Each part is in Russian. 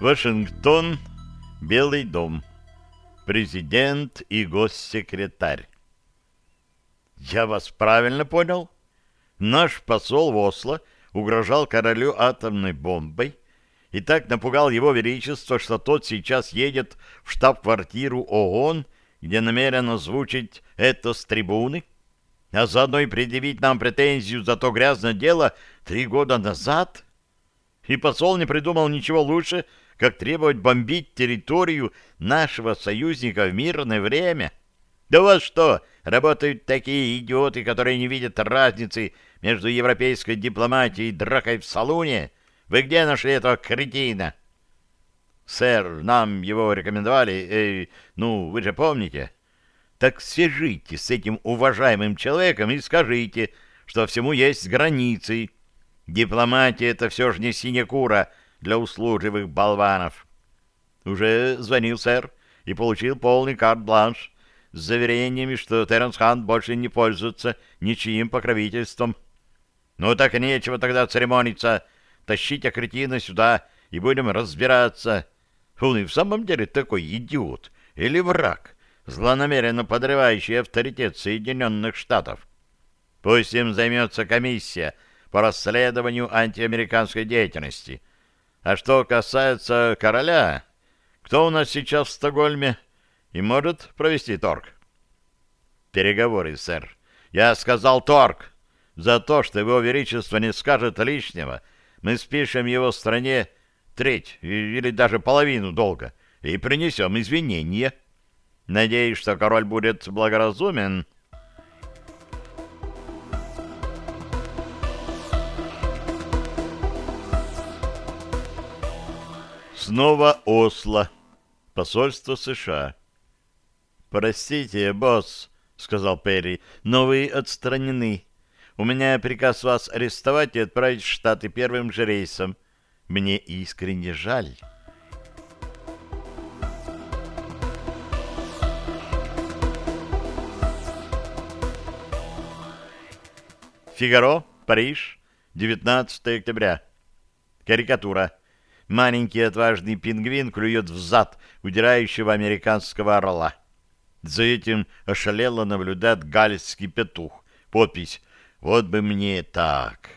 Вашингтон, Белый дом. Президент и госсекретарь. Я вас правильно понял? Наш посол в Осло угрожал королю атомной бомбой и так напугал его величество, что тот сейчас едет в штаб-квартиру ООН, где намерен озвучить это с трибуны, а заодно и предъявить нам претензию за то грязное дело три года назад? И посол не придумал ничего лучше, как требовать бомбить территорию нашего союзника в мирное время. Да вот что, работают такие идиоты, которые не видят разницы между европейской дипломатией и дракой в салуне. Вы где нашли этого кретина? Сэр, нам его рекомендовали, э, ну, вы же помните. Так свяжитесь с этим уважаемым человеком и скажите, что всему есть границы. Дипломатия — это все же не синекура, для услужливых болванов. Уже звонил сэр и получил полный карт-бланш с заверениями, что Терренс Хант больше не пользуется ничьим покровительством. Ну так нечего тогда церемониться. Тащите кретина сюда и будем разбираться. Он и в самом деле такой идиот или враг, злонамеренно подрывающий авторитет Соединенных Штатов. Пусть им займется комиссия по расследованию антиамериканской деятельности — а что касается короля, кто у нас сейчас в Стокгольме и может провести торг? Переговоры, сэр. Я сказал торг. За то, что его величество не скажет лишнего, мы спишем его стране треть или даже половину долга и принесем извинения. Надеюсь, что король будет благоразумен Снова Осло. Посольство США. «Простите, босс», — сказал Перри, — «но вы отстранены. У меня приказ вас арестовать и отправить в Штаты первым же рейсом. Мне искренне жаль». Фигаро, Париж, 19 октября. Карикатура. Маленький отважный пингвин клюет в зад удирающего американского орла. За этим ошалело наблюдает галицкий петух. Подпись «Вот бы мне так».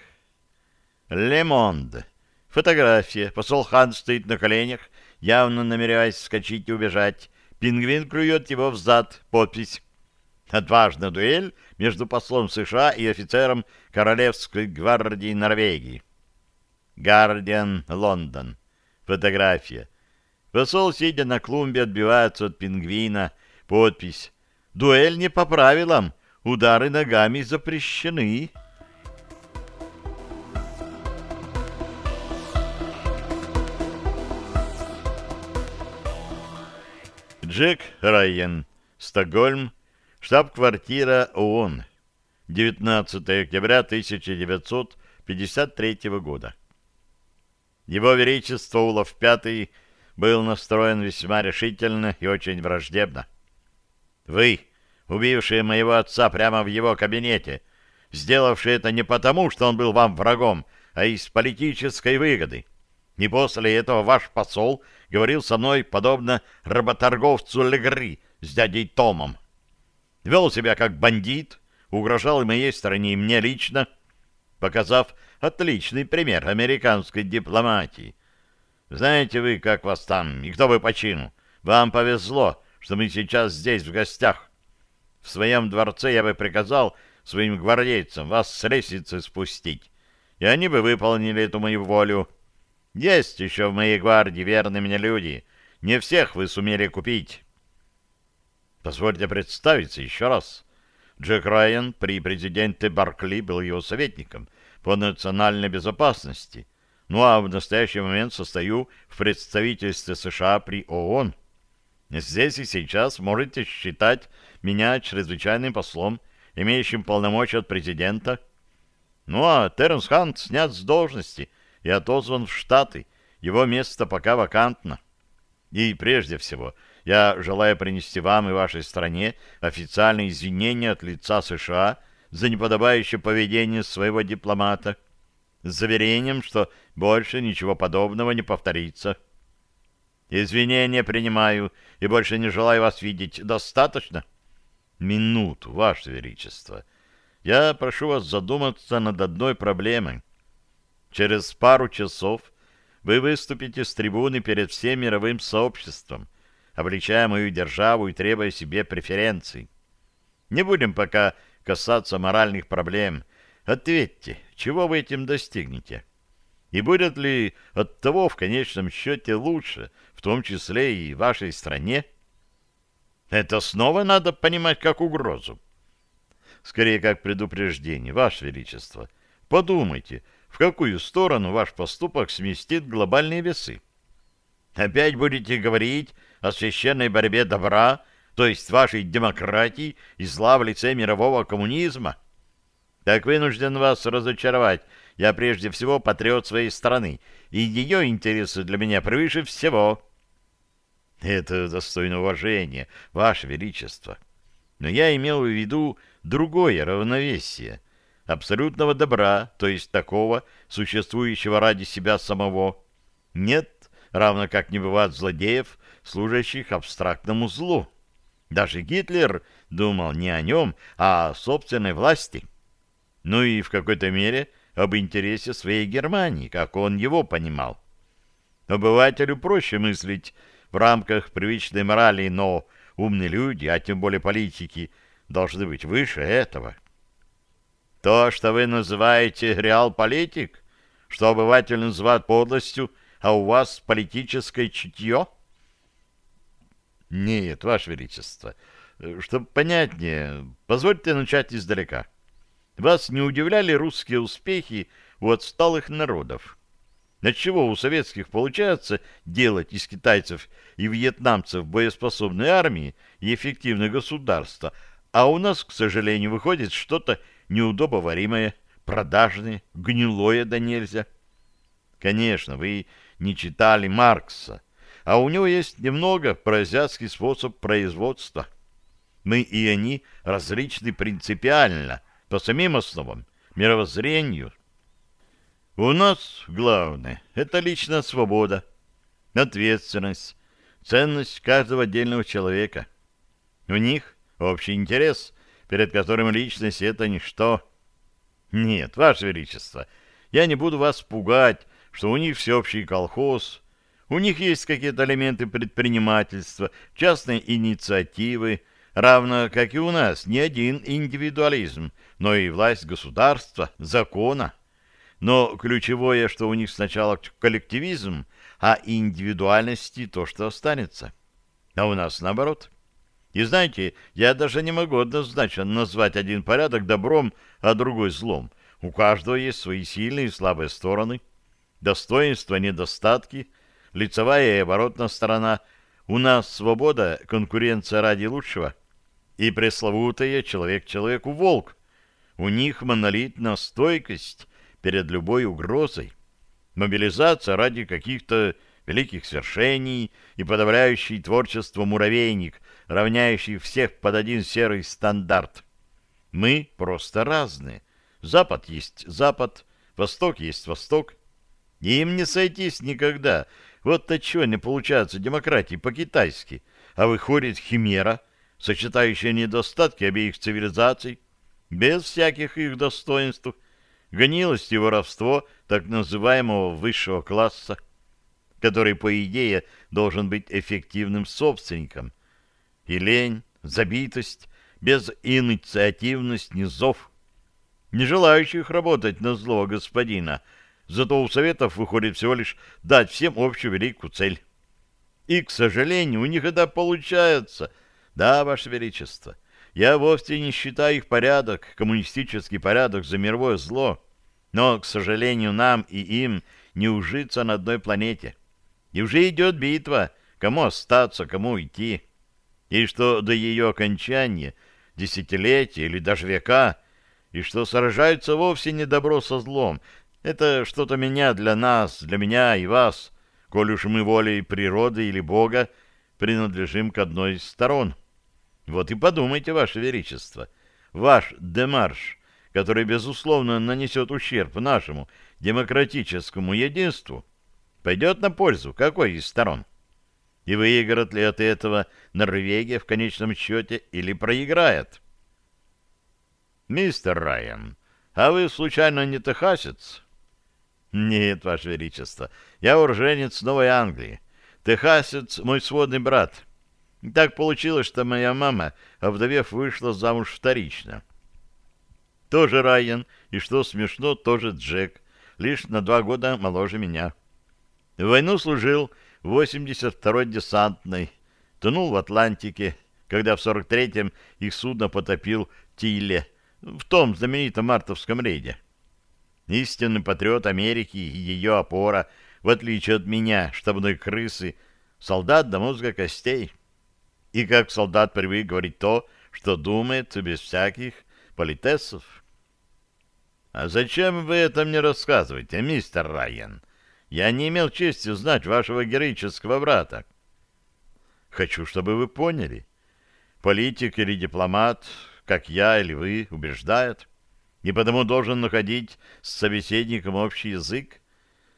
Лемонд. Фотография. Посол Хан стоит на коленях, явно намереваясь вскочить и убежать. Пингвин клюет его в зад. Подпись. Отважная дуэль между послом США и офицером Королевской гвардии Норвегии. Гардиан, Лондон. Фотография. Посол, сидя на клумбе, отбивается от пингвина. Подпись. Дуэль не по правилам. Удары ногами запрещены. Джек Райен. Стокгольм. Штаб-квартира ООН. 19 октября 1953 года. Его Величество Улов V был настроен весьма решительно и очень враждебно. Вы, убившие моего отца прямо в его кабинете, сделавшие это не потому, что он был вам врагом, а из политической выгоды. И после этого ваш посол говорил со мной подобно работорговцу Легри с дядей Томом. Вел себя как бандит, угрожал и моей стороне, и мне лично, показав Отличный пример американской дипломатии. Знаете вы, как вас там, и кто вы по чину? Вам повезло, что мы сейчас здесь в гостях. В своем дворце я бы приказал своим гвардейцам вас с лестницы спустить, и они бы выполнили эту мою волю. Есть еще в моей гвардии верные мне люди. Не всех вы сумели купить. Позвольте представиться еще раз. Джек Райан при президенте Баркли был его советником — по национальной безопасности, ну а в настоящий момент состою в представительстве США при ООН. Здесь и сейчас можете считать меня чрезвычайным послом, имеющим полномочия от президента. Ну а Терренс Хант снят с должности и отозван в Штаты. Его место пока вакантно. И прежде всего, я желаю принести вам и вашей стране официальные извинения от лица США – за неподобающее поведение своего дипломата, с заверением, что больше ничего подобного не повторится. Извинения принимаю и больше не желаю вас видеть. Достаточно? Минуту, Ваше Величество. Я прошу вас задуматься над одной проблемой. Через пару часов вы выступите с трибуны перед всем мировым сообществом, обличая мою державу и требуя себе преференций. Не будем пока касаться моральных проблем. Ответьте, чего вы этим достигнете? И будет ли от того в конечном счете лучше, в том числе и вашей стране? Это снова надо понимать как угрозу. Скорее, как предупреждение, Ваше Величество. Подумайте, в какую сторону ваш поступок сместит глобальные весы. Опять будете говорить о священной борьбе добра, то есть вашей демократии и зла в лице мирового коммунизма? Так вынужден вас разочаровать. Я прежде всего патриот своей страны, и ее интересы для меня превыше всего. Это достойно уважения, ваше величество. Но я имел в виду другое равновесие — абсолютного добра, то есть такого, существующего ради себя самого, нет, равно как не бывает злодеев, служащих абстрактному злу. Даже Гитлер думал не о нем, а о собственной власти. Ну и в какой-то мере об интересе своей Германии, как он его понимал. Обывателю проще мыслить в рамках привычной морали, но умные люди, а тем более политики, должны быть выше этого. То, что вы называете реал-политик, что обыватель называет подлостью, а у вас политическое чутье? Нет, Ваше Величество. Чтобы понятнее, позвольте начать издалека. Вас не удивляли русские успехи у отсталых народов? Отчего у советских получается делать из китайцев и вьетнамцев боеспособные армии и эффективные государства, а у нас, к сожалению, выходит что-то неудобоваримое, продажное, гнилое да нельзя. Конечно, вы не читали Маркса, а у него есть немного проазиатский способ производства. Мы и они различны принципиально, по самим основам, мировоззрению. У нас главное — это личная свобода, ответственность, ценность каждого отдельного человека. У них общий интерес, перед которым личность — это ничто. Нет, Ваше Величество, я не буду вас пугать, что у них всеобщий колхоз, у них есть какие-то элементы предпринимательства, частной инициативы, равно как и у нас не один индивидуализм, но и власть государства, закона. Но ключевое, что у них сначала коллективизм, а индивидуальности то, что останется. А у нас наоборот. И знаете, я даже не могу однозначно назвать один порядок добром, а другой злом. У каждого есть свои сильные и слабые стороны, достоинства, недостатки, лицевая и оборотная сторона. У нас свобода, конкуренция ради лучшего. И пресловутая человек человеку волк. У них монолитная стойкость перед любой угрозой. Мобилизация ради каких-то великих свершений и подавляющий творчество муравейник, равняющий всех под один серый стандарт. Мы просто разные. Запад есть Запад, Восток есть Восток. Им не сойтись никогда. Вот то чего не получается демократии по-китайски, а выходит химера, сочетающая недостатки обеих цивилизаций, без всяких их достоинств, гнилость и воровство так называемого высшего класса который, по идее, должен быть эффективным собственником. И лень, забитость, безинициативность низов, не желающих работать на злого господина, зато у Советов выходит всего лишь дать всем общую великую цель. И, к сожалению, у них это получается. Да, Ваше Величество, я вовсе не считаю их порядок, коммунистический порядок за мировое зло, но, к сожалению, нам и им не ужиться на одной планете. И уже идет битва, кому остаться, кому уйти. И что до ее окончания, десятилетия или даже века, и что сражаются вовсе не добро со злом. Это что-то меня для нас, для меня и вас, коль уж мы волей природы или Бога принадлежим к одной из сторон. Вот и подумайте, Ваше Величество, ваш демарш, который, безусловно, нанесет ущерб нашему демократическому единству, пойдет на пользу какой из сторон? И выиграет ли от этого Норвегия в конечном счете или проиграет? Мистер Райан, а вы случайно не техасец? Нет, Ваше Величество, я уроженец Новой Англии. Техасец мой сводный брат. Так получилось, что моя мама, овдовев, вышла замуж вторично. Тоже Райан, и что смешно, тоже Джек, лишь на два года моложе меня. В войну служил в 82-й десантной, тонул в Атлантике, когда в 43-м их судно потопил Тиле, в том знаменитом мартовском рейде. Истинный патриот Америки и ее опора, в отличие от меня, штабной крысы, солдат до мозга костей. И как солдат привык говорить то, что думает, без всяких политесов. А зачем вы это мне рассказываете, мистер Райан? Я не имел чести знать вашего героического брата. Хочу, чтобы вы поняли. Политик или дипломат, как я или вы, убеждает, и потому должен находить с собеседником общий язык.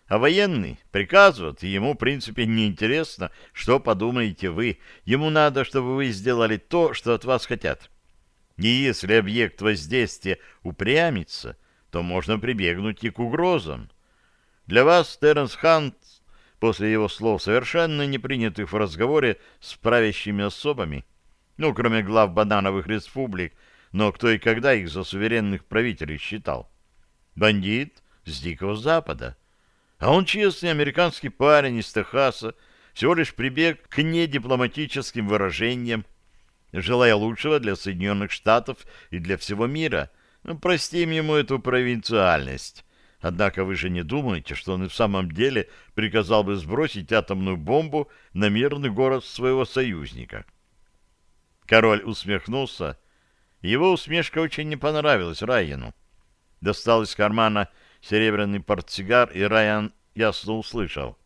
А военный приказывает, и ему, в принципе, неинтересно, что подумаете вы. Ему надо, чтобы вы сделали то, что от вас хотят. И если объект воздействия упрямится, то можно прибегнуть и к угрозам. Для вас Теренс Хант, после его слов, совершенно не принятых в разговоре с правящими особами, ну, кроме глав банановых республик, но кто и когда их за суверенных правителей считал? Бандит с Дикого Запада. А он честный американский парень из Техаса, всего лишь прибег к недипломатическим выражениям, желая лучшего для Соединенных Штатов и для всего мира — ну, простим ему эту провинциальность. Однако вы же не думаете, что он и в самом деле приказал бы сбросить атомную бомбу на мирный город своего союзника? Король усмехнулся. Его усмешка очень не понравилась Райану. Достал из кармана серебряный портсигар, и Райан ясно услышал.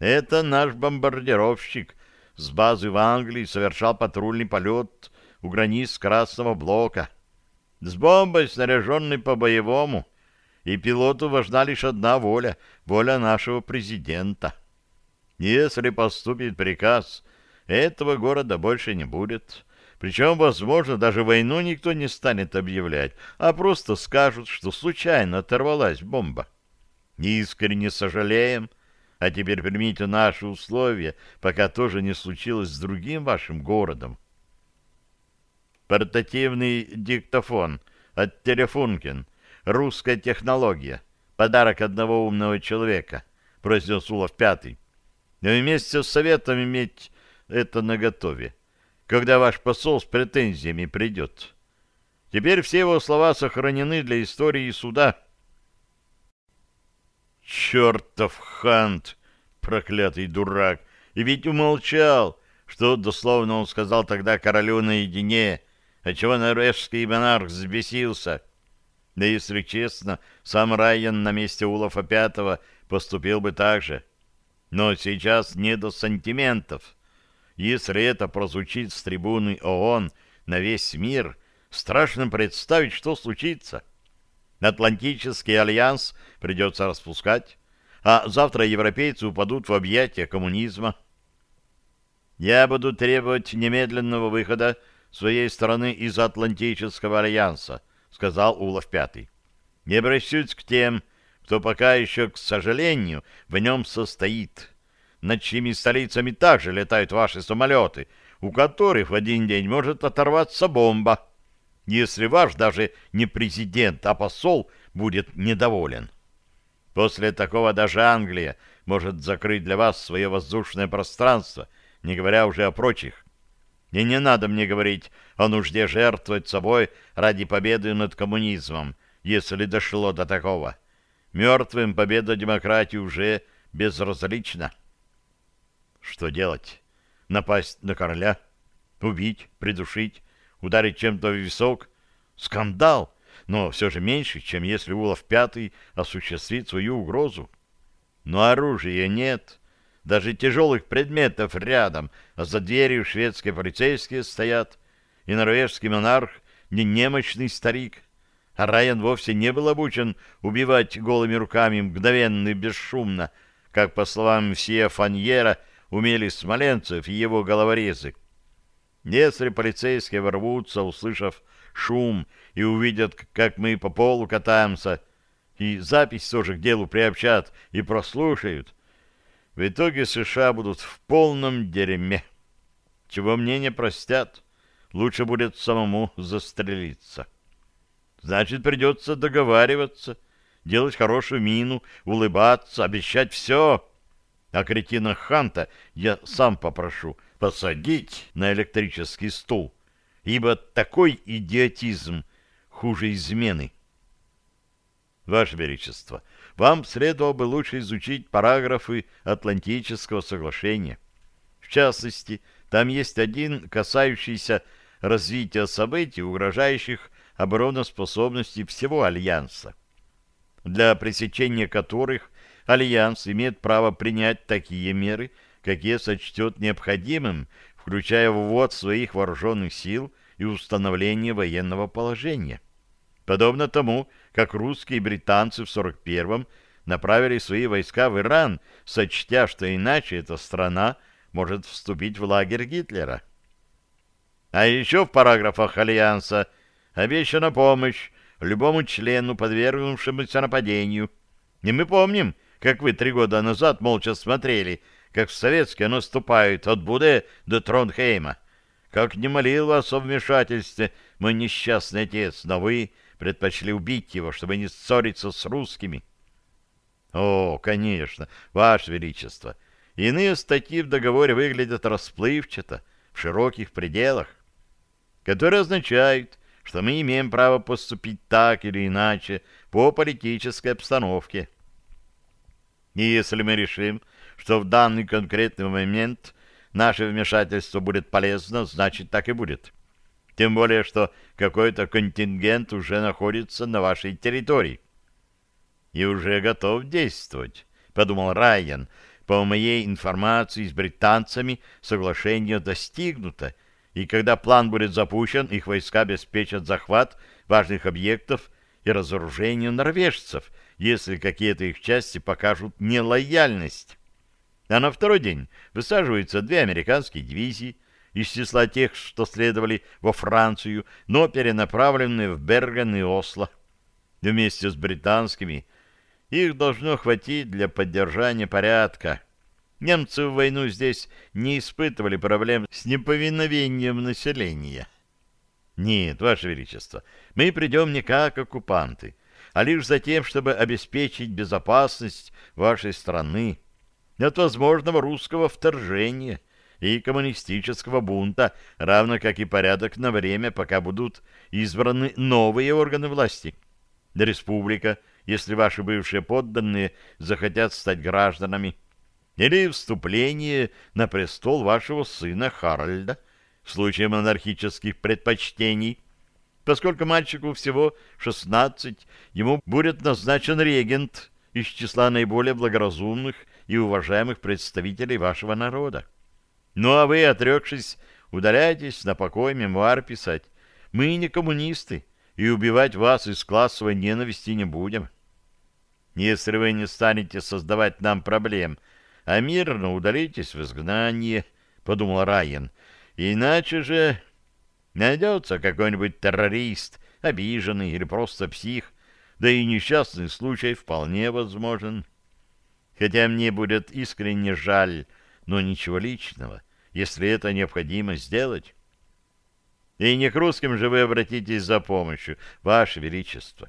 «Это наш бомбардировщик с базы в Англии совершал патрульный полет у границ Красного Блока» с бомбой, снаряженной по-боевому, и пилоту важна лишь одна воля — воля нашего президента. Если поступит приказ, этого города больше не будет. Причем, возможно, даже войну никто не станет объявлять, а просто скажут, что случайно оторвалась бомба. Искренне сожалеем, а теперь примите наши условия, пока тоже не случилось с другим вашим городом. Портативный диктофон от Телефункин. Русская технология. Подарок одного умного человека, произнес Улов Пятый. Но вместе с советом иметь это наготове, когда ваш посол с претензиями придет. Теперь все его слова сохранены для истории суда. Чертов хант, проклятый дурак! И ведь умолчал, что дословно он сказал тогда королю наедине, отчего норвежский монарх взбесился. Да если честно, сам Райан на месте Улафа Пятого поступил бы так же. Но сейчас не до сантиментов. Если это прозвучит с трибуны ООН на весь мир, страшно представить, что случится. Атлантический альянс придется распускать, а завтра европейцы упадут в объятия коммунизма. Я буду требовать немедленного выхода своей стороны из Атлантического альянса, сказал Улов Пятый. Не обращусь к тем, кто пока еще, к сожалению, в нем состоит, над чьими столицами также летают ваши самолеты, у которых в один день может оторваться бомба, если ваш даже не президент, а посол будет недоволен. После такого даже Англия может закрыть для вас свое воздушное пространство, не говоря уже о прочих. И не надо мне говорить о нужде жертвовать собой ради победы над коммунизмом, если дошло до такого. Мертвым победа демократии уже безразлична. Что делать? Напасть на короля? Убить? Придушить? Ударить чем-то в висок? Скандал! Но все же меньше, чем если Улов Пятый осуществит свою угрозу. Но оружия нет. Даже тяжелых предметов рядом, а за дверью шведские полицейские стоят, и норвежский монарх не немощный старик. А Райан вовсе не был обучен убивать голыми руками мгновенно и бесшумно, как, по словам Сия Фаньера, умели Смоленцев и его головорезы. Если полицейские ворвутся, услышав шум, и увидят, как мы по полу катаемся, и запись тоже к делу приобщат и прослушают, в итоге США будут в полном дерьме. Чего мне не простят, лучше будет самому застрелиться. Значит, придется договариваться, делать хорошую мину, улыбаться, обещать все. А кретина Ханта я сам попрошу посадить на электрический стул, ибо такой идиотизм хуже измены. Ваше Величество, вам следовало бы лучше изучить параграфы Атлантического соглашения. В частности, там есть один, касающийся развития событий, угрожающих обороноспособности всего Альянса, для пресечения которых Альянс имеет право принять такие меры, какие сочтет необходимым, включая ввод своих вооруженных сил и установление военного положения. Подобно тому, как русские и британцы в 41-м направили свои войска в Иран, сочтя, что иначе эта страна может вступить в лагерь Гитлера. А еще в параграфах Альянса обещана помощь любому члену, подвергнувшемуся нападению. И мы помним, как вы три года назад молча смотрели, как советские наступают от Буде до Тронхейма. Как не молил вас о вмешательстве мой несчастный отец, но вы предпочли убить его, чтобы не ссориться с русскими. О, конечно, ваше величество, иные статьи в договоре выглядят расплывчато, в широких пределах, которые означают, что мы имеем право поступить так или иначе по политической обстановке. И если мы решим, что в данный конкретный момент наше вмешательство будет полезно, значит так и будет. Тем более, что какой-то контингент уже находится на вашей территории. И уже готов действовать, подумал Райан. По моей информации с британцами соглашение достигнуто, и когда план будет запущен, их войска обеспечат захват важных объектов и разоружение норвежцев, если какие-то их части покажут нелояльность. А на второй день высаживаются две американские дивизии, из числа тех, что следовали во Францию, но перенаправленные в Берген и Осло. Вместе с британскими их должно хватить для поддержания порядка. Немцы в войну здесь не испытывали проблем с неповиновением населения. Нет, Ваше Величество, мы придем не как оккупанты, а лишь за тем, чтобы обеспечить безопасность вашей страны от возможного русского вторжения – и коммунистического бунта, равно как и порядок на время, пока будут избраны новые органы власти. Республика, если ваши бывшие подданные захотят стать гражданами, или вступление на престол вашего сына Харальда в случае монархических предпочтений. Поскольку мальчику всего 16, ему будет назначен регент из числа наиболее благоразумных и уважаемых представителей вашего народа. Ну а вы, отрекшись, удаляйтесь на покой мемуар писать. Мы не коммунисты, и убивать вас из классовой ненависти не будем. Если вы не станете создавать нам проблем, а мирно удалитесь в изгнание, — подумал Райан, — иначе же найдется какой-нибудь террорист, обиженный или просто псих, да и несчастный случай вполне возможен. Хотя мне будет искренне жаль, но ничего личного, если это необходимо сделать. И не к русским же вы обратитесь за помощью, Ваше Величество.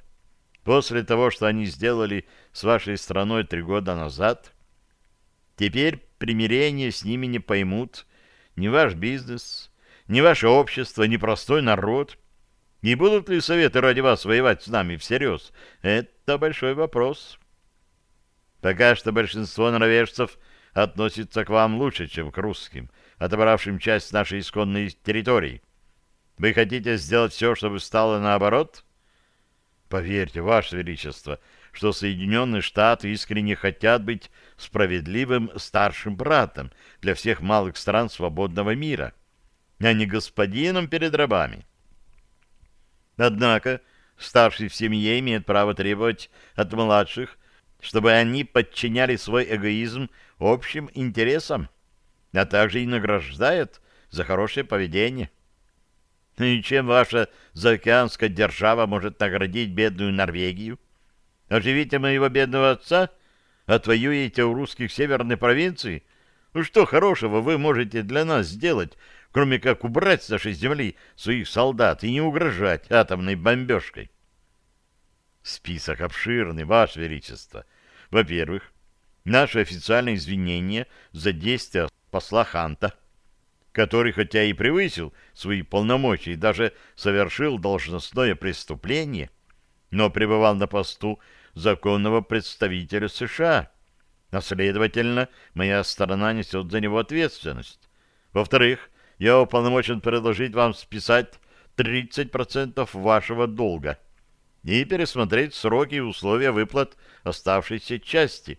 После того, что они сделали с вашей страной три года назад, теперь примирение с ними не поймут ни ваш бизнес, ни ваше общество, ни простой народ. Не будут ли советы ради вас воевать с нами всерьез? Это большой вопрос. Пока что большинство норвежцев – относится к вам лучше, чем к русским, отобравшим часть нашей исконной территории. Вы хотите сделать все, чтобы стало наоборот? Поверьте, Ваше Величество, что Соединенные Штаты искренне хотят быть справедливым старшим братом для всех малых стран свободного мира, а не господином перед рабами. Однако старший в семье имеет право требовать от младших, чтобы они подчиняли свой эгоизм общим интересам. а также и награждает за хорошее поведение. И чем ваша заокеанская держава может наградить бедную Норвегию? Оживите моего бедного отца, отвоюете у русских северной провинции? Ну что хорошего вы можете для нас сделать, кроме как убрать с нашей земли своих солдат и не угрожать атомной бомбежкой? Список обширный, Ваше Величество. Во-первых, наше официальное извинение за действия посла Ханта, который, хотя и превысил свои полномочия и даже совершил должностное преступление, но пребывал на посту законного представителя США, а, следовательно, моя сторона несет за него ответственность. Во-вторых, я уполномочен предложить вам списать 30% вашего долга и пересмотреть сроки и условия выплат оставшейся части.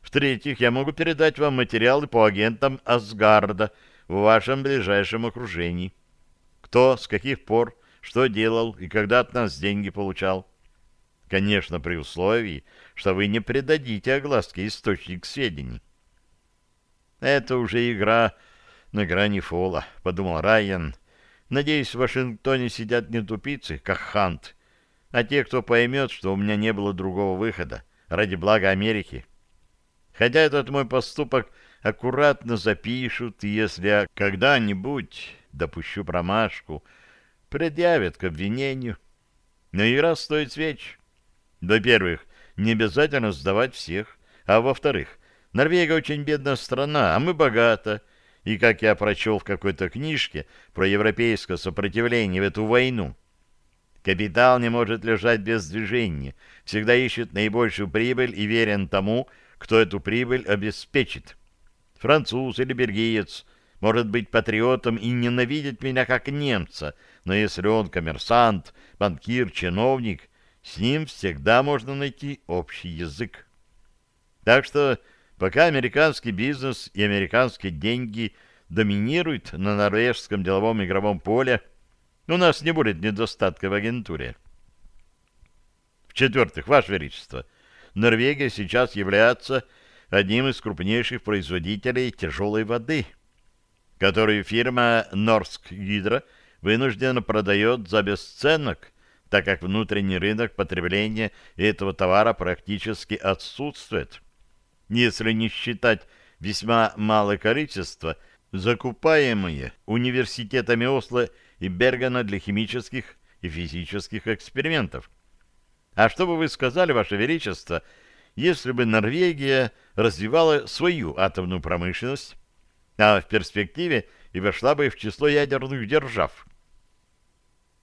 В-третьих, я могу передать вам материалы по агентам Асгарда в вашем ближайшем окружении. Кто, с каких пор, что делал и когда от нас деньги получал. Конечно, при условии, что вы не предадите огласке источник сведений. Это уже игра на грани фола, подумал Райан. Надеюсь, в Вашингтоне сидят не тупицы, как Хант, а те, кто поймет, что у меня не было другого выхода ради блага Америки. Хотя этот мой поступок аккуратно запишут, и если я когда-нибудь допущу промашку, предъявят к обвинению. Но игра стоит свеч. Во-первых, не обязательно сдавать всех, а во-вторых, Норвегия очень бедная страна, а мы богата, и, как я прочел в какой-то книжке про европейское сопротивление в эту войну, капитал не может лежать без движения, всегда ищет наибольшую прибыль и верен тому, кто эту прибыль обеспечит. Француз или бельгиец может быть патриотом и ненавидеть меня как немца, но если он коммерсант, банкир, чиновник, с ним всегда можно найти общий язык. Так что пока американский бизнес и американские деньги доминируют на норвежском деловом игровом поле, у нас не будет недостатка в агентуре. В-четвертых, Ваше Величество, Норвегия сейчас является одним из крупнейших производителей тяжелой воды, которую фирма Норск Гидро вынуждена продает за бесценок так как внутренний рынок потребления этого товара практически отсутствует. Если не считать весьма малое количество, закупаемые университетами Осло и Бергена для химических и физических экспериментов. А что бы вы сказали, Ваше Величество, если бы Норвегия развивала свою атомную промышленность, а в перспективе и вошла бы в число ядерных держав?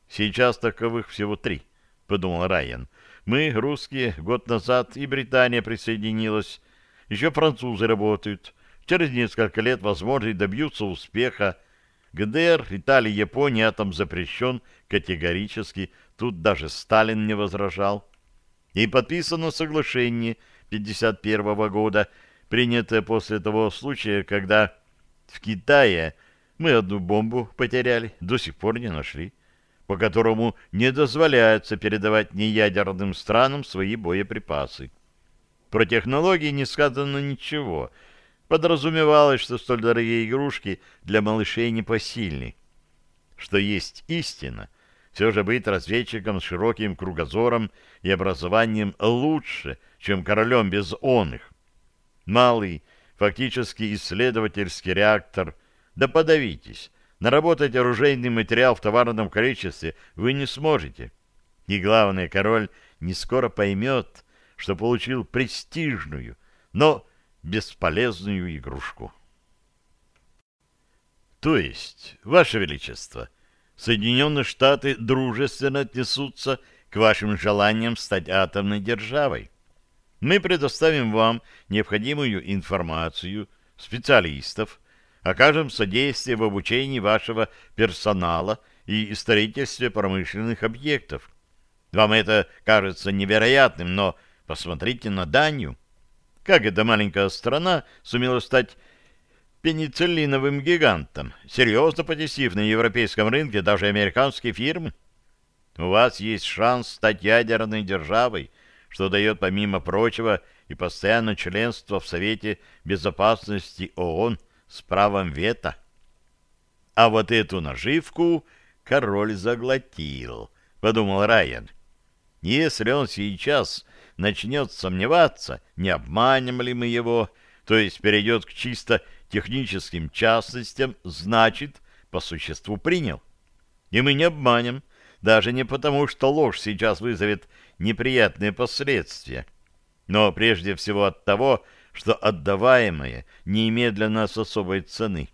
Сейчас таковых всего три, — подумал Райан. Мы, русские, год назад, и Британия присоединилась. Еще французы работают. Через несколько лет, возможно, и добьются успеха. ГДР, Италия, Япония атом запрещен категорически. Тут даже Сталин не возражал. И подписано соглашение 51 года, принятое после того случая, когда в Китае мы одну бомбу потеряли, до сих пор не нашли по которому не дозволяется передавать неядерным странам свои боеприпасы. Про технологии не сказано ничего. Подразумевалось, что столь дорогие игрушки для малышей непосильны. Что есть истина, все же быть разведчиком с широким кругозором и образованием лучше, чем королем без он их. Малый, фактически исследовательский реактор, да подавитесь, Наработать оружейный материал в товарном количестве вы не сможете. И главное, король не скоро поймет, что получил престижную, но бесполезную игрушку. То есть, Ваше Величество, Соединенные Штаты дружественно отнесутся к вашим желаниям стать атомной державой. Мы предоставим вам необходимую информацию, специалистов, окажем содействие в обучении вашего персонала и строительстве промышленных объектов. Вам это кажется невероятным, но посмотрите на Данию. Как эта маленькая страна сумела стать пенициллиновым гигантом, серьезно потесив на европейском рынке даже американские фирмы? У вас есть шанс стать ядерной державой, что дает, помимо прочего, и постоянное членство в Совете Безопасности ООН с правом вето. А вот эту наживку король заглотил, подумал Райан. Если он сейчас начнет сомневаться, не обманем ли мы его, то есть перейдет к чисто техническим частностям, значит, по существу принял. И мы не обманем, даже не потому, что ложь сейчас вызовет неприятные последствия, но прежде всего от того, что отдаваемое не имеет для нас особой цены.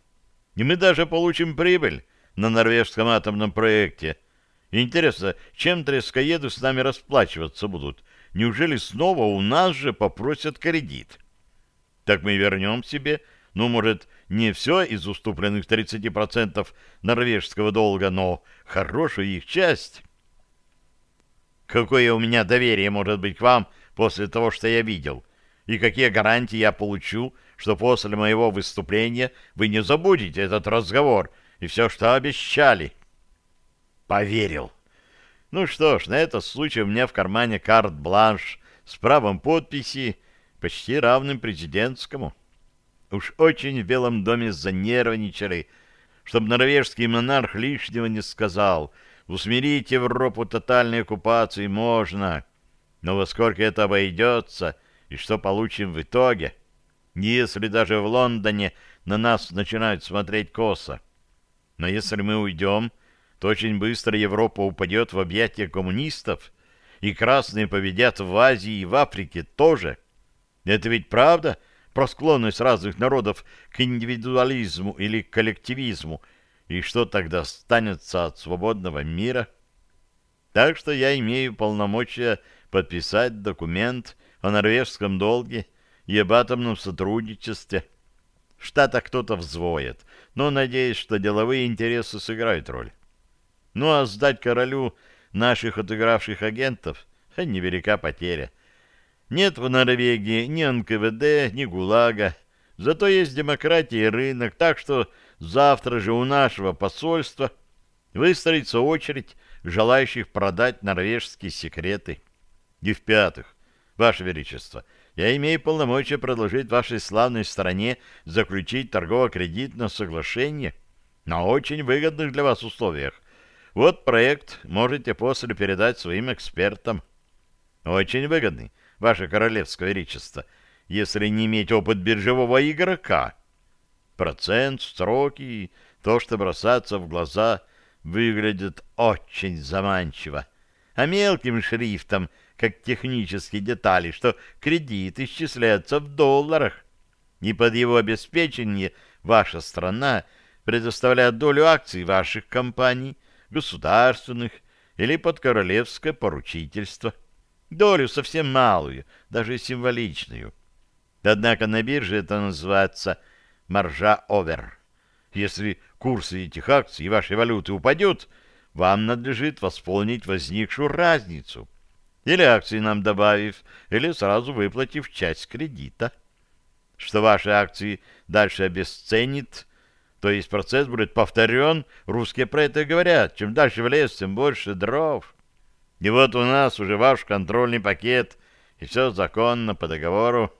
И мы даже получим прибыль на норвежском атомном проекте. Интересно, чем трескоеды с нами расплачиваться будут? Неужели снова у нас же попросят кредит? Так мы вернем себе, ну, может, не все из уступленных 30% норвежского долга, но хорошую их часть. Какое у меня доверие может быть к вам после того, что я видел? И какие гарантии я получу, что после моего выступления вы не забудете этот разговор и все, что обещали?» «Поверил». Ну что ж, на этот случай у меня в кармане карт-бланш с правом подписи, почти равным президентскому. Уж очень в Белом доме занервничали, чтобы норвежский монарх лишнего не сказал. Усмирить Европу тотальной оккупации можно, но во сколько это обойдется и что получим в итоге, если даже в Лондоне на нас начинают смотреть косо. Но если мы уйдем, то очень быстро Европа упадет в объятия коммунистов, и красные победят в Азии и в Африке тоже. Это ведь правда — про склонность разных народов к индивидуализму или коллективизму, и что тогда останется от свободного мира. Так что я имею полномочия подписать документ о норвежском долге и об атомном сотрудничестве. В Штатах кто-то взвоет, но надеюсь, что деловые интересы сыграют роль. Ну а сдать королю наших отыгравших агентов — невелика потеря — нет в Норвегии ни НКВД, ни ГУЛАГа. Зато есть демократия и рынок, так что завтра же у нашего посольства выстроится очередь желающих продать норвежские секреты. И в-пятых, Ваше Величество, я имею полномочия предложить вашей славной стране заключить торгово-кредитное соглашение на очень выгодных для вас условиях. Вот проект можете после передать своим экспертам. Очень выгодный ваше королевское величество, если не иметь опыт биржевого игрока. Процент, сроки, то, что бросаться в глаза, выглядит очень заманчиво. А мелким шрифтом, как технические детали, что кредит исчисляется в долларах, и под его обеспечение ваша страна предоставляет долю акций ваших компаний, государственных или под королевское поручительство долю совсем малую, даже символичную. Однако на бирже это называется маржа овер. Если курсы этих акций и вашей валюты упадет, вам надлежит восполнить возникшую разницу. Или акции нам добавив, или сразу выплатив часть кредита. Что ваши акции дальше обесценит, то есть процесс будет повторен, русские про это говорят, чем дальше в лес, тем больше дров. И вот у нас уже ваш контрольный пакет, и все законно по договору.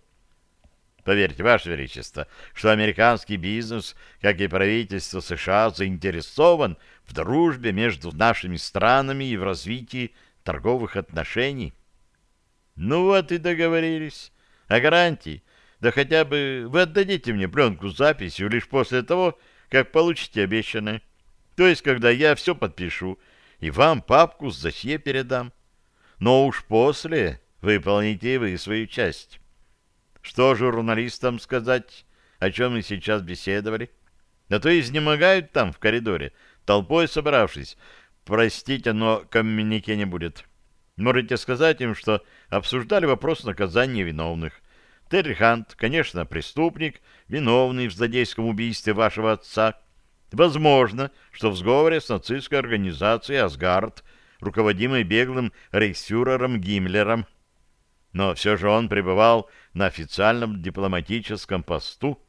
Поверьте, Ваше Величество, что американский бизнес, как и правительство США, заинтересован в дружбе между нашими странами и в развитии торговых отношений. Ну вот и договорились. А гарантии? Да хотя бы вы отдадите мне пленку с записью лишь после того, как получите обещанное. То есть, когда я все подпишу, и вам папку с досье передам. Но уж после выполните вы свою часть. Что журналистам сказать, о чем мы сейчас беседовали? А то изнемогают там, в коридоре, толпой собравшись. Простите, но коммюнике не будет. Можете сказать им, что обсуждали вопрос наказания виновных. Терри Хант, конечно, преступник, виновный в злодейском убийстве вашего отца, Возможно, что в сговоре с нацистской организацией «Асгард», руководимой беглым рейхсфюрером Гиммлером. Но все же он пребывал на официальном дипломатическом посту,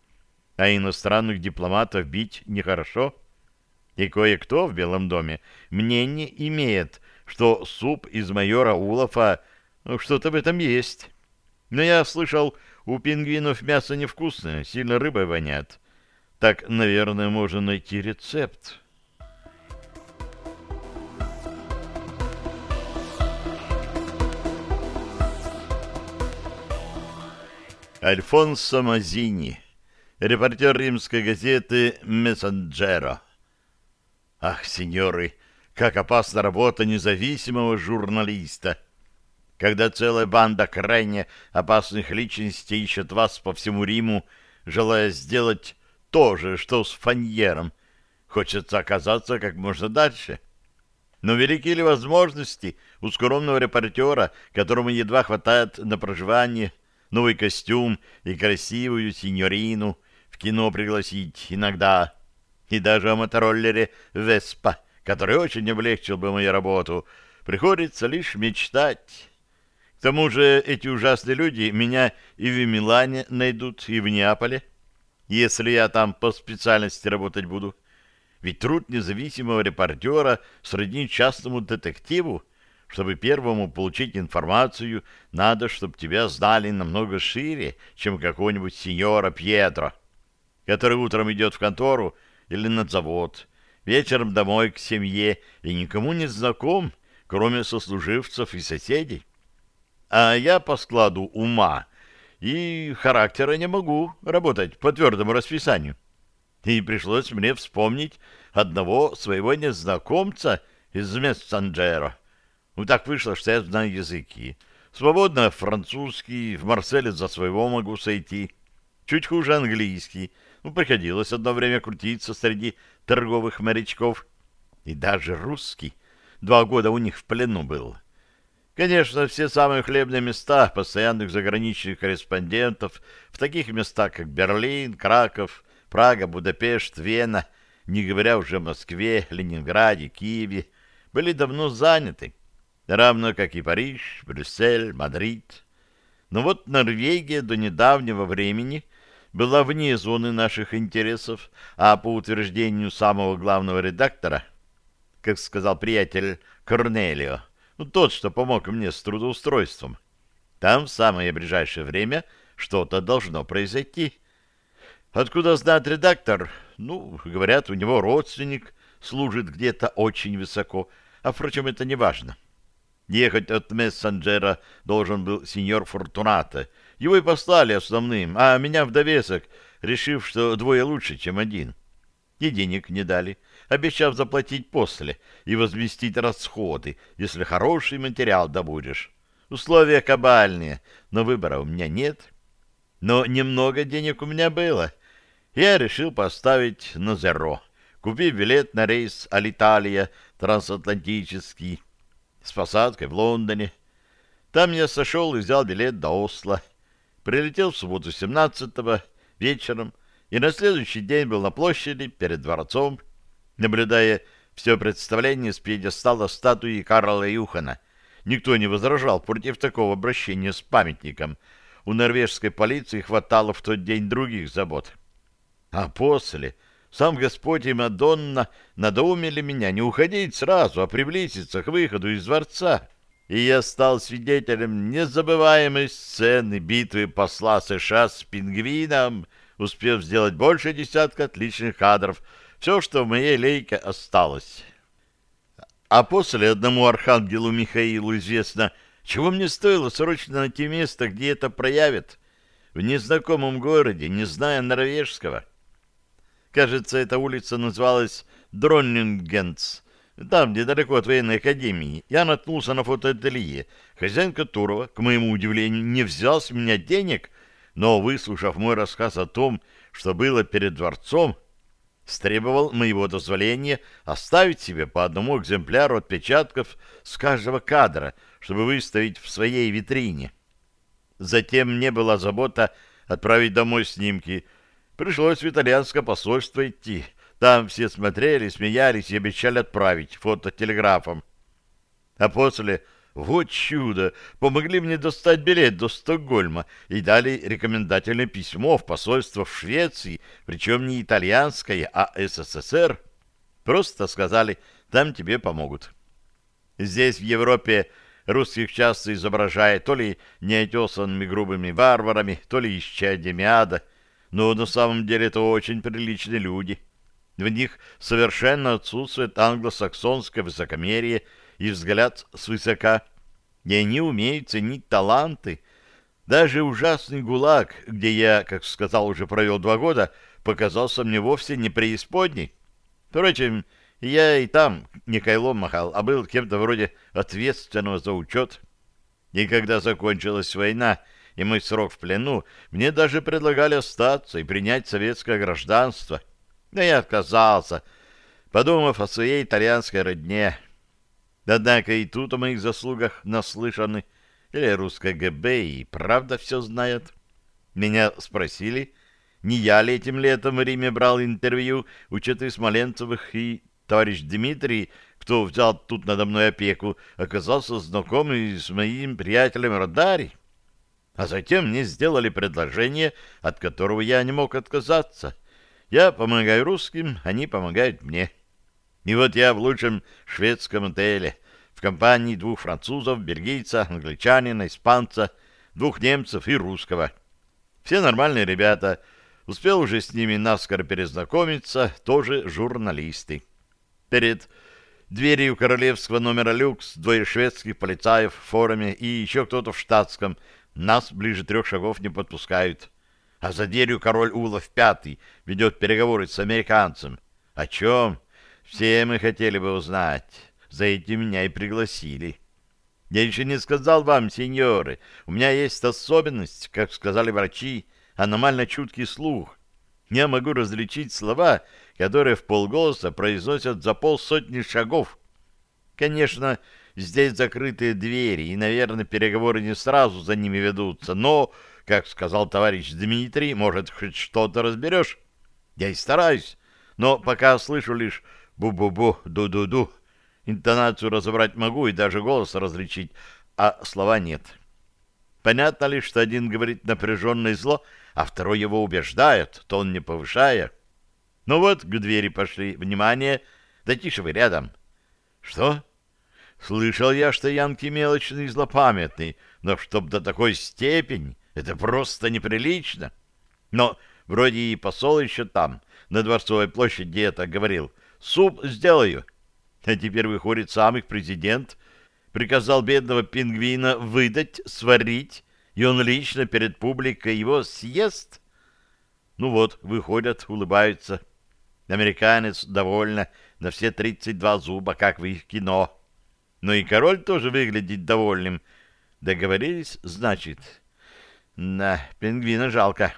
а иностранных дипломатов бить нехорошо. И кое-кто в Белом доме мнение имеет, что суп из майора Улафа, ну, что-то в этом есть. Но я слышал, у пингвинов мясо невкусное, сильно рыбой воняет. Так, наверное, можно найти рецепт. Альфонсо Мазини, репортер римской газеты «Мессенджеро». Ах, сеньоры, как опасна работа независимого журналиста! Когда целая банда крайне опасных личностей ищет вас по всему Риму, желая сделать то же, что с Фаньером, хочется оказаться как можно дальше. Но велики ли возможности у скромного репортера, которому едва хватает на проживание, новый костюм и красивую синьорину в кино пригласить иногда, и даже о мотороллере «Веспа», который очень облегчил бы мою работу, приходится лишь мечтать. К тому же эти ужасные люди меня и в Милане найдут, и в Неаполе, если я там по специальности работать буду. Ведь труд независимого репортера сродни частному детективу, чтобы первому получить информацию, надо, чтобы тебя знали намного шире, чем какого-нибудь сеньора Пьетро, который утром идет в контору или на завод, вечером домой к семье и никому не знаком, кроме сослуживцев и соседей. А я по складу ума и характера не могу работать по твердому расписанию. И пришлось мне вспомнить одного своего незнакомца из Мессанджеро. Ну, так вышло, что я знаю языки. Свободно французский, в Марселе за своего могу сойти. Чуть хуже английский. Ну, приходилось одно время крутиться среди торговых морячков. И даже русский. Два года у них в плену был. Конечно, все самые хлебные места постоянных заграничных корреспондентов в таких местах, как Берлин, Краков, Прага, Будапешт, Вена, не говоря уже о Москве, Ленинграде, Киеве, были давно заняты, равно как и Париж, Брюссель, Мадрид. Но вот Норвегия до недавнего времени была вне зоны наших интересов, а по утверждению самого главного редактора, как сказал приятель Корнелио, ну, тот, что помог мне с трудоустройством. Там в самое ближайшее время что-то должно произойти. Откуда знает редактор? Ну, говорят, у него родственник служит где-то очень высоко, а, впрочем, это не важно. Ехать от мессенджера должен был сеньор Фортунато. Его и послали основным, а меня в довесок, решив, что двое лучше, чем один. И денег не дали обещав заплатить после и возместить расходы, если хороший материал добудешь. Условия кабальные, но выбора у меня нет. Но немного денег у меня было. Я решил поставить на зеро, купив билет на рейс Алиталия трансатлантический с посадкой в Лондоне. Там я сошел и взял билет до Осло. Прилетел в субботу 17-го вечером и на следующий день был на площади перед дворцом наблюдая все представление с пьедестала статуи Карла Юхана. Никто не возражал против такого обращения с памятником. У норвежской полиции хватало в тот день других забот. А после сам Господь и Мадонна надоумили меня не уходить сразу, а приблизиться к выходу из дворца. И я стал свидетелем незабываемой сцены битвы посла США с пингвином, успев сделать больше десятка отличных кадров — все, что в моей лейке осталось. А после одному архангелу Михаилу известно, чего мне стоило срочно найти место, где это проявят, в незнакомом городе, не зная норвежского. Кажется, эта улица называлась Дроннингенц, там, недалеко от военной академии. Я наткнулся на фотоателье, хозяин которого, к моему удивлению, не взял с меня денег, но, выслушав мой рассказ о том, что было перед дворцом, стребовал моего дозволения оставить себе по одному экземпляру отпечатков с каждого кадра, чтобы выставить в своей витрине. Затем мне была забота отправить домой снимки. Пришлось в итальянское посольство идти. Там все смотрели, смеялись и обещали отправить фототелеграфом. А после вот чудо! Помогли мне достать билет до Стокгольма и дали рекомендательное письмо в посольство в Швеции, причем не итальянское, а СССР. Просто сказали, там тебе помогут. Здесь, в Европе, русских часто изображают то ли неотесанными грубыми варварами, то ли исчадьями ада, но на самом деле это очень приличные люди. В них совершенно отсутствует англосаксонское высокомерие и взгляд свысока, и они умеют ценить таланты. Даже ужасный ГУЛАГ, где я, как сказал, уже провел два года, показался мне вовсе не преисподней. Впрочем, я и там не кайлом махал, а был кем-то вроде ответственного за учет. И когда закончилась война и мой срок в плену, мне даже предлагали остаться и принять советское гражданство. Но я отказался, подумав о своей итальянской родне. Однако и тут о моих заслугах наслышаны, или русское ГБ и правда все знает. Меня спросили, не я ли этим летом в Риме брал интервью у четы Смоленцевых и товарищ Дмитрий кто взял тут надо мной опеку, оказался знакомый с моим приятелем Радари. А затем мне сделали предложение, от которого я не мог отказаться. Я помогаю русским, они помогают мне. И вот я в лучшем шведском отеле, в компании двух французов, бельгийца, англичанина, испанца, двух немцев и русского. Все нормальные ребята. Успел уже с ними наскоро перезнакомиться, тоже журналисты. Перед Дверью королевского номера люкс двое шведских полицаев в форме и еще кто-то в штатском нас ближе трех шагов не подпускают. А за дверью король Улов Пятый ведет переговоры с американцем. О чем? Все мы хотели бы узнать. За этим меня и пригласили. Я еще не сказал вам, сеньоры, у меня есть особенность, как сказали врачи, аномально чуткий слух. Я могу различить слова, которые в полголоса произносят за полсотни шагов. Конечно, здесь закрытые двери, и, наверное, переговоры не сразу за ними ведутся, но, как сказал товарищ Дмитрий, может, хоть что-то разберешь. Я и стараюсь, но пока слышу лишь «бу-бу-бу», «ду-ду-ду». Интонацию разобрать могу и даже голос различить, а слова нет. Понятно ли, что один говорит напряженное зло, а второй его убеждает, тон не повышая. Ну вот, к двери пошли. Внимание! Да тише вы рядом. Что? Слышал я, что Янки мелочный и злопамятный, но чтоб до такой степени, это просто неприлично. Но вроде и посол еще там, на Дворцовой площади это говорил. Суп сделаю. А теперь выходит сам их президент, приказал бедного пингвина выдать, сварить, и он лично перед публикой его съест. Ну вот, выходят, улыбаются. Американец довольно на все 32 зуба, как в их кино. Но и король тоже выглядит довольным. Договорились, значит? На, пингвина жалко.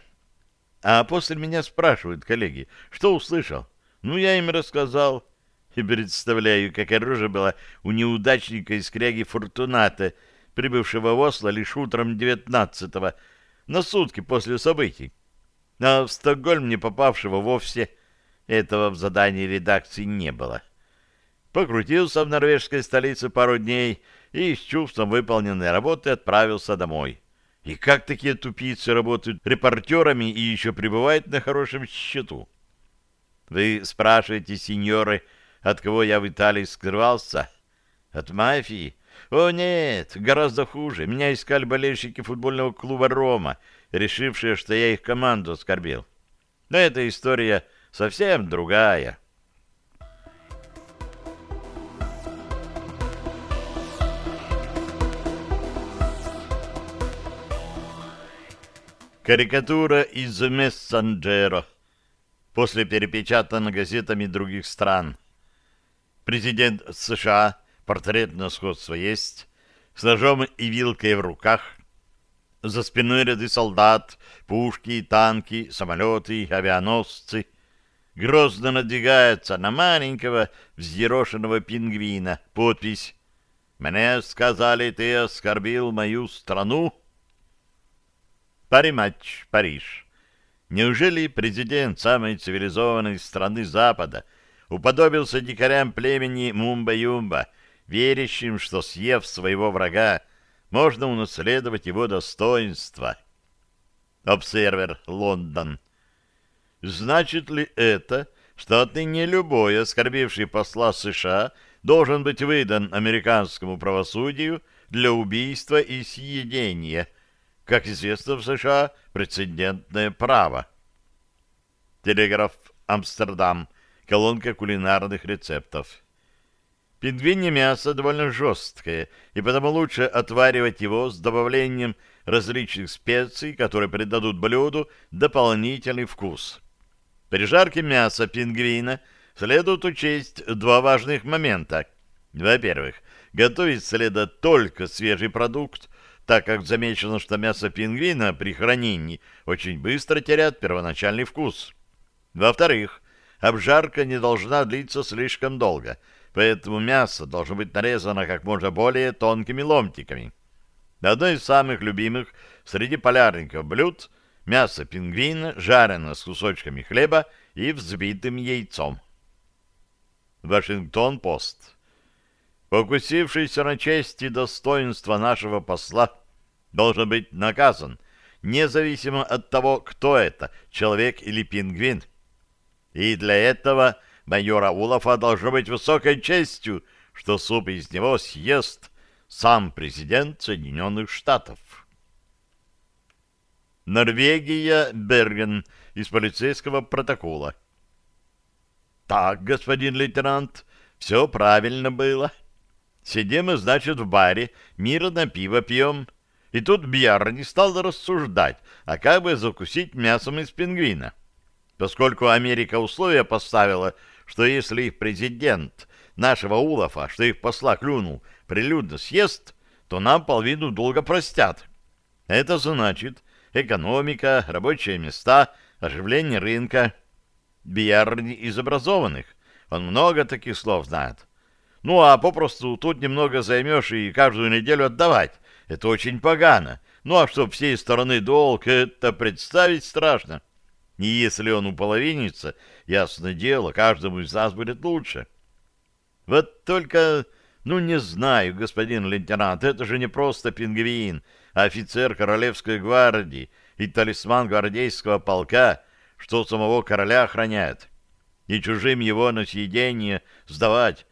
А после меня спрашивают коллеги, что услышал? Ну, я им рассказал. И представляю, какая рожа была у неудачника из кряги Фортуната, прибывшего в Осло лишь утром 19-го, на сутки после событий. А в Стокгольм не попавшего вовсе этого в задании редакции не было. Покрутился в норвежской столице пару дней и с чувством выполненной работы отправился домой. И как такие тупицы работают репортерами и еще пребывают на хорошем счету? Вы спрашиваете, сеньоры, от кого я в Италии скрывался? От мафии? О нет, гораздо хуже. Меня искали болельщики футбольного клуба «Рома», решившие, что я их команду оскорбил. Но эта история совсем другая. Карикатура из «Мессанджеро» после перепечатана газетами других стран. Президент США, портрет на сходство есть, с ножом и вилкой в руках, за спиной ряды солдат, пушки, танки, самолеты, авианосцы — грозно надвигается на маленького взъерошенного пингвина. Подпись «Мне сказали, ты оскорбил мою страну?» Париматч, Париж. Неужели президент самой цивилизованной страны Запада уподобился дикарям племени Мумба-Юмба, верящим, что, съев своего врага, можно унаследовать его достоинство? Обсервер, Лондон. Значит ли это, что отныне любой, оскорбивший посла США, должен быть выдан американскому правосудию для убийства и съедения? Как известно, в США прецедентное право. Телеграф Амстердам, колонка кулинарных рецептов. Пингвинье мясо довольно жесткое, и потому лучше отваривать его с добавлением различных специй, которые придадут блюду дополнительный вкус. При жарке мяса пингвина следует учесть два важных момента. Во-первых, готовить следует только свежий продукт, так как замечено, что мясо пингвина при хранении очень быстро теряет первоначальный вкус. Во-вторых, обжарка не должна длиться слишком долго, поэтому мясо должно быть нарезано как можно более тонкими ломтиками. Одно из самых любимых среди полярников блюд – мясо пингвина, жареное с кусочками хлеба и взбитым яйцом. Вашингтон-Пост Покусившийся на честь и достоинство нашего посла должен быть наказан, независимо от того, кто это, человек или пингвин. И для этого майора Улафа должно быть высокой честью, что суп из него съест сам президент Соединенных Штатов. Норвегия, Берген, из полицейского протокола. Так, господин лейтенант, все правильно было. Сидим значит, в баре, мирно пиво пьем. И тут Бьярни стал рассуждать, а как бы закусить мясом из пингвина. Поскольку Америка условия поставила, что если их президент нашего Улафа, что их посла клюнул, прилюдно съест, то нам половину долго простят. Это значит экономика, рабочие места, оживление рынка. Бьярни из образованных. Он много таких слов знает. Ну, а попросту тут немного займешь и каждую неделю отдавать. Это очень погано. Ну, а чтоб всей стороны долг, это представить страшно. И если он уполовинится, ясно дело, каждому из нас будет лучше. Вот только, ну, не знаю, господин лейтенант, это же не просто пингвин, а офицер Королевской гвардии и талисман гвардейского полка, что самого короля охраняет. И чужим его на съедение сдавать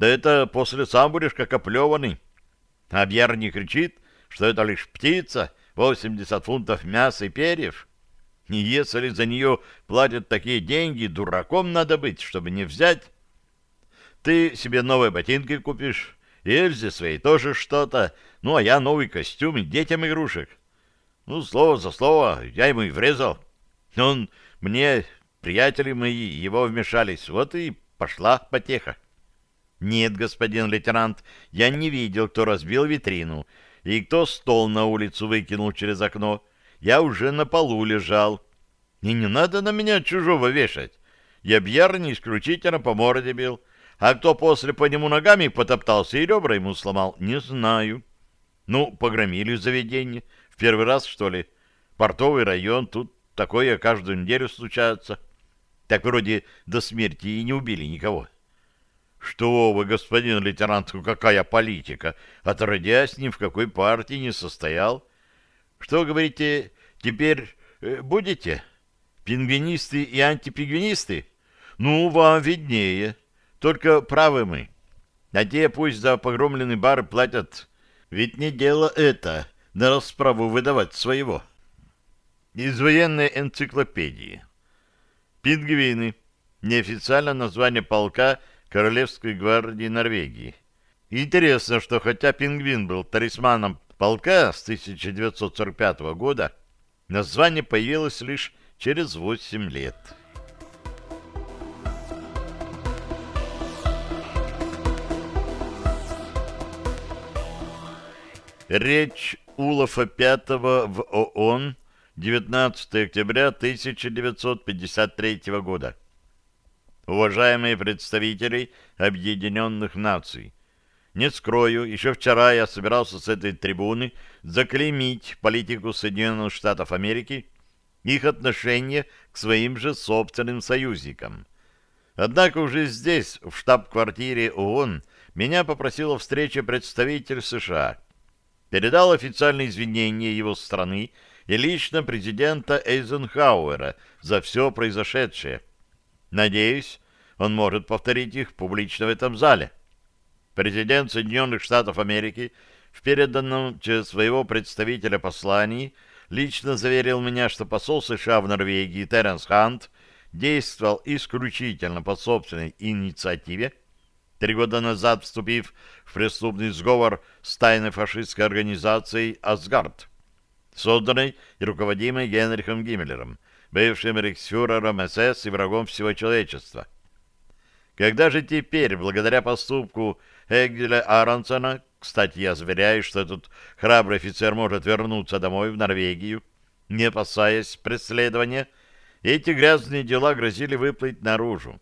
да это после сам будешь как оплеванный. А Бьер не кричит, что это лишь птица, 80 фунтов мяса и перьев. И если за нее платят такие деньги, дураком надо быть, чтобы не взять. Ты себе новые ботинки купишь, Эльзе своей тоже что-то, ну, а я новый костюм и детям игрушек. Ну, слово за слово, я ему и врезал. Он мне, приятели мои, его вмешались, вот и пошла потеха. «Нет, господин лейтенант, я не видел, кто разбил витрину и кто стол на улицу выкинул через окно. Я уже на полу лежал. И не надо на меня чужого вешать. Я Бьярни исключительно по морде бил. А кто после по нему ногами потоптался и ребра ему сломал, не знаю. Ну, погромили заведение. В первый раз, что ли? Портовый район, тут такое каждую неделю случается. Так вроде до смерти и не убили никого». Что вы, господин лейтенант, какая политика? Отродясь ни в какой партии не состоял. Что, говорите, теперь э, будете? Пингвинисты и антипингвинисты? Ну, вам виднее. Только правы мы. А те пусть за погромленный бар платят. Ведь не дело это, на расправу выдавать своего. Из военной энциклопедии. Пингвины. Неофициально название полка — Королевской гвардии Норвегии. Интересно, что хотя пингвин был талисманом полка с 1945 года, название появилось лишь через 8 лет. Речь Улафа V в ООН 19 октября 1953 года уважаемые представители Объединенных Наций. Не скрою, еще вчера я собирался с этой трибуны заклеймить политику Соединенных Штатов Америки, их отношение к своим же собственным союзникам. Однако уже здесь, в штаб-квартире ООН, меня попросила встреча представитель США. Передал официальные извинения его страны и лично президента Эйзенхауэра за все произошедшее – Надеюсь, он может повторить их публично в этом зале. Президент Соединенных Штатов Америки в переданном через своего представителя послании лично заверил меня, что посол США в Норвегии Теренс Хант действовал исключительно по собственной инициативе, три года назад вступив в преступный сговор с тайной фашистской организацией «Асгард», созданной и руководимой Генрихом Гиммлером, бывшим рейхсфюрером СС и врагом всего человечества. Когда же теперь, благодаря поступку Эггеля Аронсона, кстати, я заверяю, что этот храбрый офицер может вернуться домой в Норвегию, не опасаясь преследования, эти грязные дела грозили выплыть наружу.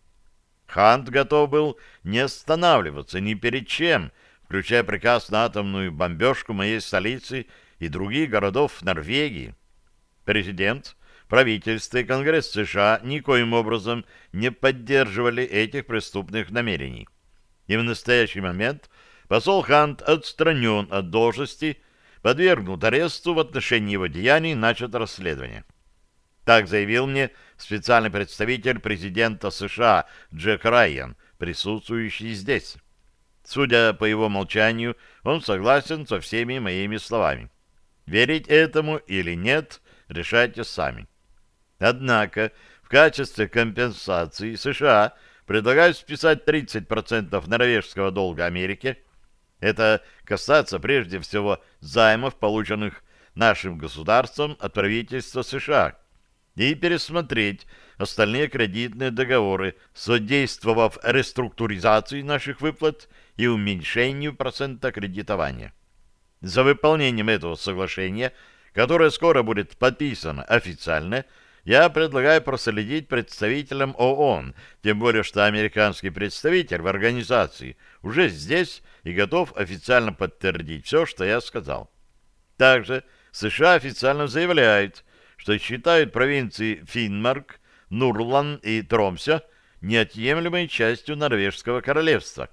Хант готов был не останавливаться ни перед чем, включая приказ на атомную бомбежку моей столицы и других городов Норвегии. Президент, правительство и Конгресс США никоим образом не поддерживали этих преступных намерений. И в настоящий момент посол Хант отстранен от должности, подвергнут аресту в отношении его деяний, начато расследование. Так заявил мне специальный представитель президента США Джек Райан, присутствующий здесь. Судя по его молчанию, он согласен со всеми моими словами. Верить этому или нет, решайте сами. Однако в качестве компенсации США предлагают списать 30% норвежского долга Америке. Это касается прежде всего займов, полученных нашим государством от правительства США – и пересмотреть остальные кредитные договоры, содействовав реструктуризации наших выплат и уменьшению процента кредитования. За выполнением этого соглашения, которое скоро будет подписано официально, я предлагаю проследить представителям ООН, тем более что американский представитель в организации уже здесь и готов официально подтвердить все, что я сказал. Также США официально заявляют, что считают провинции Финмарк, Нурлан и Тромсе неотъемлемой частью Норвежского королевства.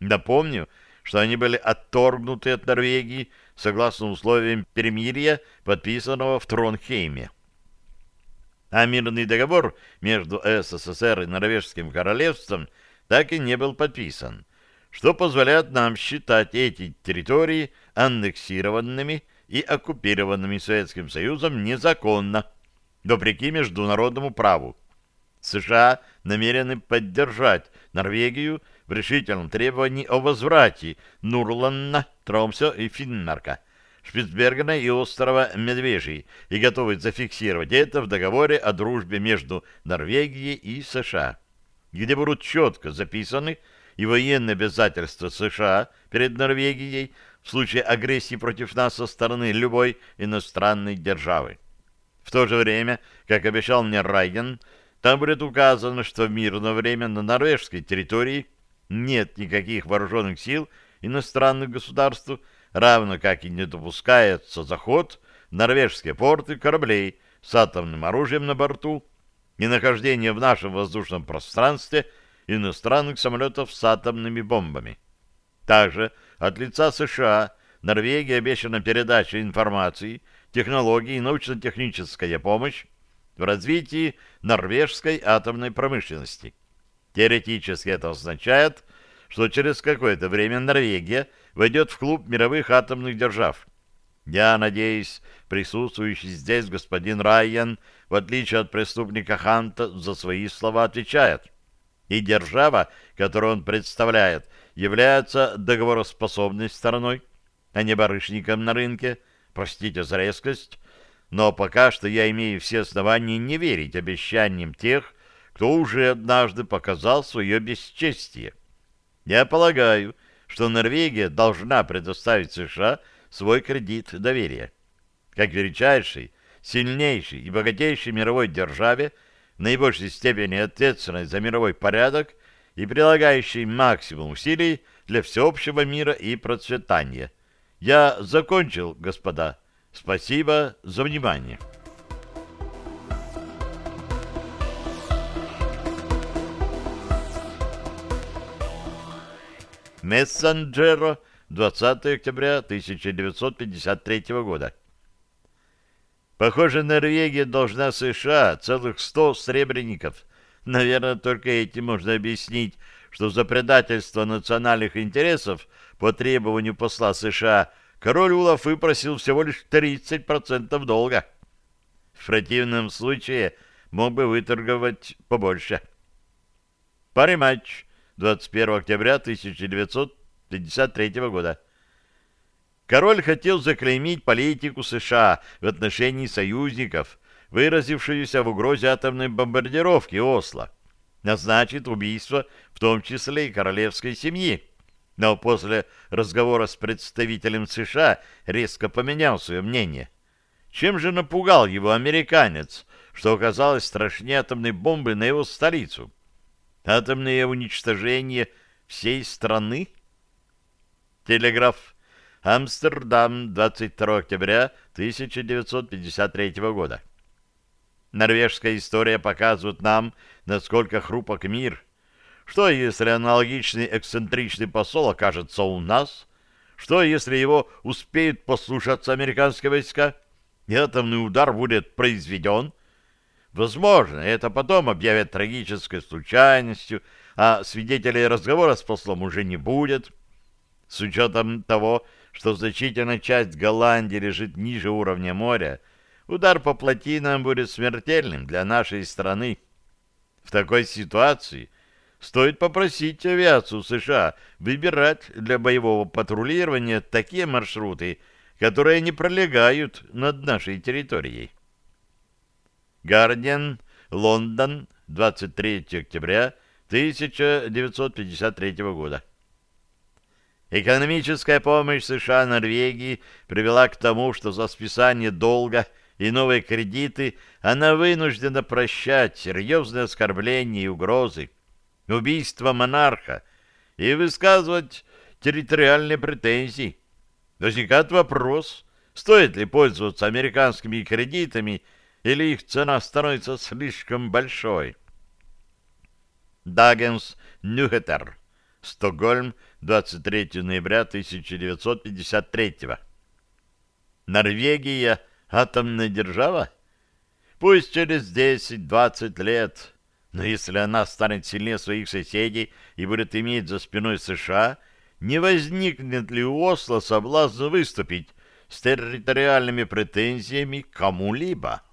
Напомню, что они были отторгнуты от Норвегии согласно условиям перемирия, подписанного в Тронхейме. А мирный договор между СССР и Норвежским королевством так и не был подписан, что позволяет нам считать эти территории аннексированными и оккупированными Советским Союзом незаконно, вопреки международному праву. США намерены поддержать Норвегию в решительном требовании о возврате Нурланна, Тромсё и Финмарка, Шпицбергена и острова Медвежий и готовы зафиксировать это в договоре о дружбе между Норвегией и США, где будут четко записаны и военные обязательства США перед Норвегией в случае агрессии против нас со стороны любой иностранной державы. В то же время, как обещал мне Райген, там будет указано, что в мирное время на норвежской территории нет никаких вооруженных сил иностранных государств, равно как и не допускается заход в норвежские порты кораблей с атомным оружием на борту и нахождение в нашем воздушном пространстве иностранных самолетов с атомными бомбами. Также от лица США Норвегии обещана передача информации, технологий и научно-техническая помощь в развитии норвежской атомной промышленности. Теоретически это означает, что через какое-то время Норвегия войдет в клуб мировых атомных держав. Я надеюсь, присутствующий здесь господин Райан, в отличие от преступника Ханта, за свои слова отвечает. И держава, которую он представляет, является договороспособной стороной, а не барышником на рынке, простите за резкость, но пока что я имею все основания не верить обещаниям тех, кто уже однажды показал свое бесчестие. Я полагаю, что Норвегия должна предоставить США свой кредит доверия. Как величайшей, сильнейшей и богатейшей мировой державе, в наибольшей степени ответственной за мировой порядок – и прилагающий максимум усилий для всеобщего мира и процветания. Я закончил, господа. Спасибо за внимание. Мессенджеро, 20 октября 1953 года. Похоже, Норвегия должна США целых 100 сребреников – Наверное, только этим можно объяснить, что за предательство национальных интересов по требованию посла США король Улаф выпросил всего лишь 30% долга. В противном случае мог бы выторговать побольше. Пари матч 21 октября 1953 года. Король хотел заклеймить политику США в отношении союзников, выразившуюся в угрозе атомной бомбардировки Осло. Назначит убийство, в том числе и королевской семьи. Но после разговора с представителем США резко поменял свое мнение. Чем же напугал его американец, что оказалось страшнее атомной бомбы на его столицу? Атомное уничтожение всей страны? Телеграф Амстердам, 22 октября 1953 года. Норвежская история показывает нам, насколько хрупок мир. Что, если аналогичный эксцентричный посол окажется у нас? Что, если его успеют послушаться американские войска? И атомный удар будет произведен? Возможно, это потом объявят трагической случайностью, а свидетелей разговора с послом уже не будет. С учетом того, что значительная часть Голландии лежит ниже уровня моря, удар по плотинам будет смертельным для нашей страны. В такой ситуации стоит попросить авиацию США выбирать для боевого патрулирования такие маршруты, которые не пролегают над нашей территорией. Гардиан, Лондон, 23 октября 1953 года. Экономическая помощь США Норвегии привела к тому, что за списание долга и новые кредиты она вынуждена прощать серьезные оскорбления и угрозы, убийство монарха и высказывать территориальные претензии. Возникает вопрос, стоит ли пользоваться американскими кредитами или их цена становится слишком большой. Дагенс Нюхетер Стокгольм, 23 ноября 1953 Норвегия — атомная держава? Пусть через 10-20 лет, но если она станет сильнее своих соседей и будет иметь за спиной США, не возникнет ли у Осло соблазн выступить с территориальными претензиями кому-либо?